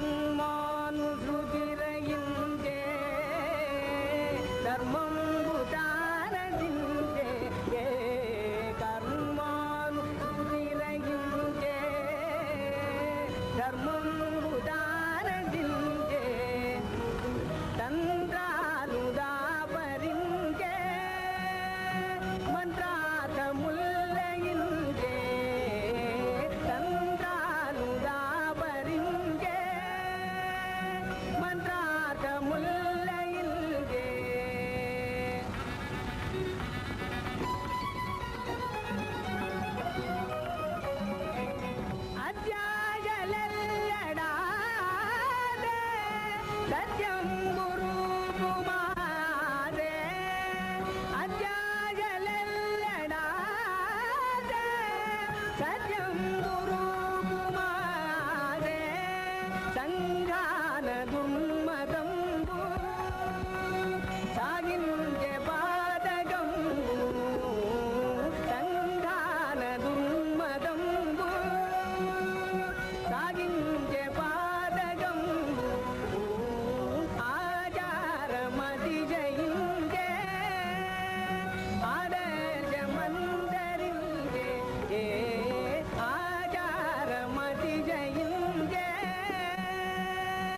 கர்மானுருதிரையிங்கே தர்மம் Gracias.